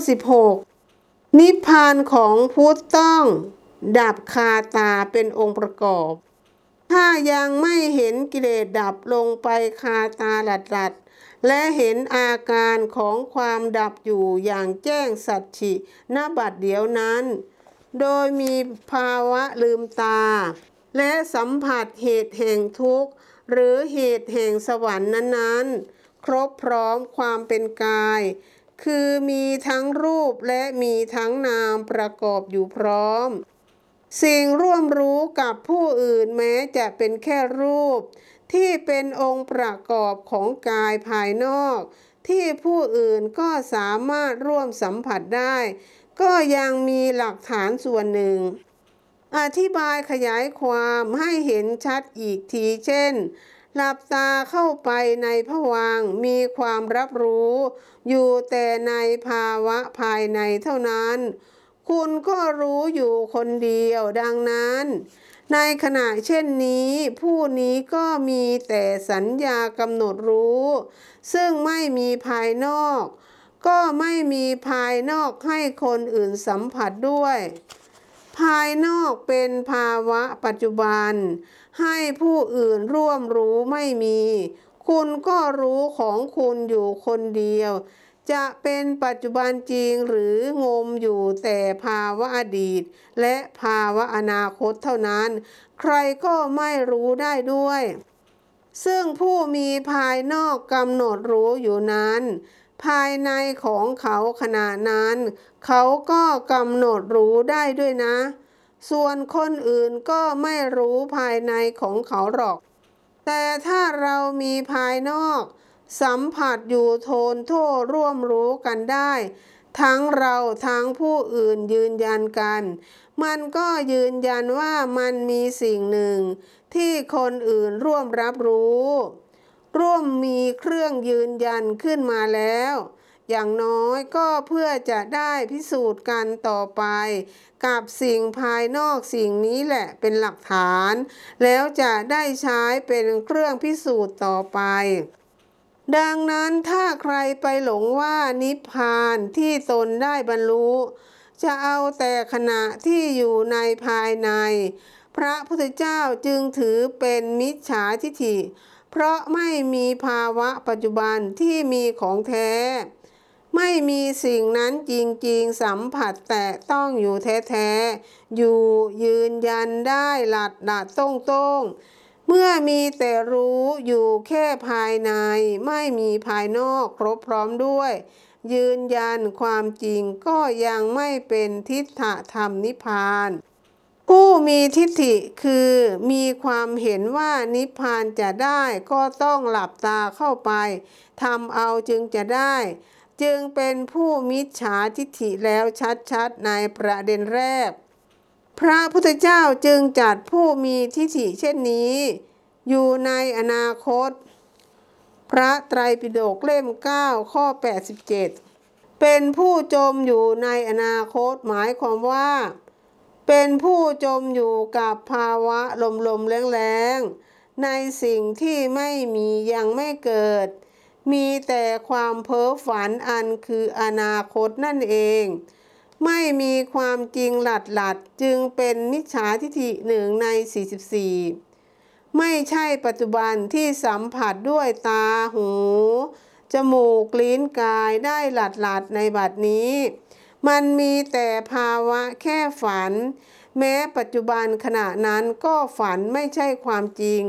96นิพพานของพุทธต้อง ดับคาตาเป็นองค์ประกอบ ถ้ายังไม่เห็นกิเลสดับลงไปคาตาหลัดหลัดและเห็นอาการของความดับอยู่อย่างแจ้งสัจฉิณบัดเดียวนั้น โดยมีภาวะลืมตา และสัมผัสเหตุแห่งทุกข์ หรือเหตุแห่งสวรรค์นั้นๆ ครบพร้อมความเป็นกาย คือมีทั้งรูปและมีทั้งนามประกอบอยู่พร้อม สิ่งร่วมรู้กับผู้อื่นแม้จะเป็นแค่รูป ที่เป็นองค์ประกอบของกายภายนอก ที่ผู้อื่นก็สามารถร่วมสัมผัสได้ ก็ยังมีหลักฐานส่วนหนึ่ง อธิบายขยายความให้เห็นชัดอีกทีเช่น หลับตาเข้าไปในผวังมีความรับรู้ อยู่แต่ในภาวะภายในเท่านั้น คุณก็รู้อยู่คนเดียวดังนั้น ในขณะเช่นนี้ ผู้นี้ก็มีแต่สัญญากำหนดรู้ ซึ่งไม่มีภายนอก ก็ไม่มีภายนอกให้คนอื่นสัมผัสด้วย ภายนอกเป็นภาวะปัจจุบัน ให้ผู้อื่นร่วมรู้ไม่มี คุณก็รู้ของคุณอยู่คนเดียว จะเป็นปัจจุบันจริงหรืองมอยู่แต่ภาวะอดีต และภาวะอนาคตเท่านั้น ใครก็ไม่รู้ได้ด้วย ซึ่งผู้มีภายนอกกำหนดรู้อยู่นั้น ภายในของเขาขณะนั้น เขาก็กำหนดรู้ได้ด้วยนะ ส่วนคนอื่นก็ไม่รู้ภายในของเขาหรอก แต่ถ้าเรามีภายนอก สัมผัสอยู่โทนโทษร่วมรู้กันได้ ทั้งเราทั้งผู้อื่นยืนยันกัน มันก็ยืนยันว่ามันมีสิ่งหนึ่ง ที่คนอื่นร่วมรับรู้ ร่วมมีเครื่องยืนยันขึ้นมาแล้ว อย่างน้อยก็เพื่อจะได้พิสูจน์กันต่อไป กับสิ่งภายนอกสิ่งนี้แหละเป็นหลักฐาน แล้วจะได้ใช้เป็นเครื่องพิสูจน์ต่อไปดังนั้นถ้าใครไปหลงว่านิพพานที่ตนได้บรรลุ จะเอาแต่ขณะที่อยู่ในภายใน พระพุทธเจ้าจึงถือเป็นมิจฉาทิฏฐิ เพราะไม่มีภาวะปัจจุบันที่มีของแท้ ไม่มีสิ่งนั้นจริงๆสัมผัสแต่ต้องอยู่แท้ๆ อยู่ยืนยันได้หลัดหลัดต้งต้งเมื่อมีแต่รู้อยู่แค่ภายใน ไม่มีภายนอกครบพร้อมด้วย ยืนยันความจริงก็ยังไม่เป็นทิฏฐธรรมนิพพาน ผู้มีทิฏฐิคือมีความเห็นว่านิพพานจะได้ก็ต้องหลับตาเข้าไปทำเอาจึงจะได้ จึงเป็นผู้มิจฉาทิฏฐิแล้วชัดๆในประเด็นแรก พระพุทธเจ้าจึงจัดผู้มีทิฏฐิเช่นนี้ อยู่ในอนาคต พระไตรปิฎกเล่ม 9 ข้อ 87 เป็นผู้จมอยู่ในอนาคตหมายความว่า เป็นผู้จมอยู่กับภาวะลมๆแรงๆ ในสิ่งที่ไม่มียังไม่เกิด มีแต่ความเพ้อฝันอันคืออนาคตนั่นเอง ไม่มีความจริงหลัดหลัดจึงเป็นมิจฉาทิฏฐิหนึ่งใน 44 ไม่ใช่ปัจจุบันที่สัมผัสด้วยตาหู จมูกลิ้นกายได้หลัดหลัดในบัดนี้ มันมีแต่ภาวะแค่ฝัน แม้ปัจจุบันขณะนั้นก็ฝันไม่ใช่ความจริง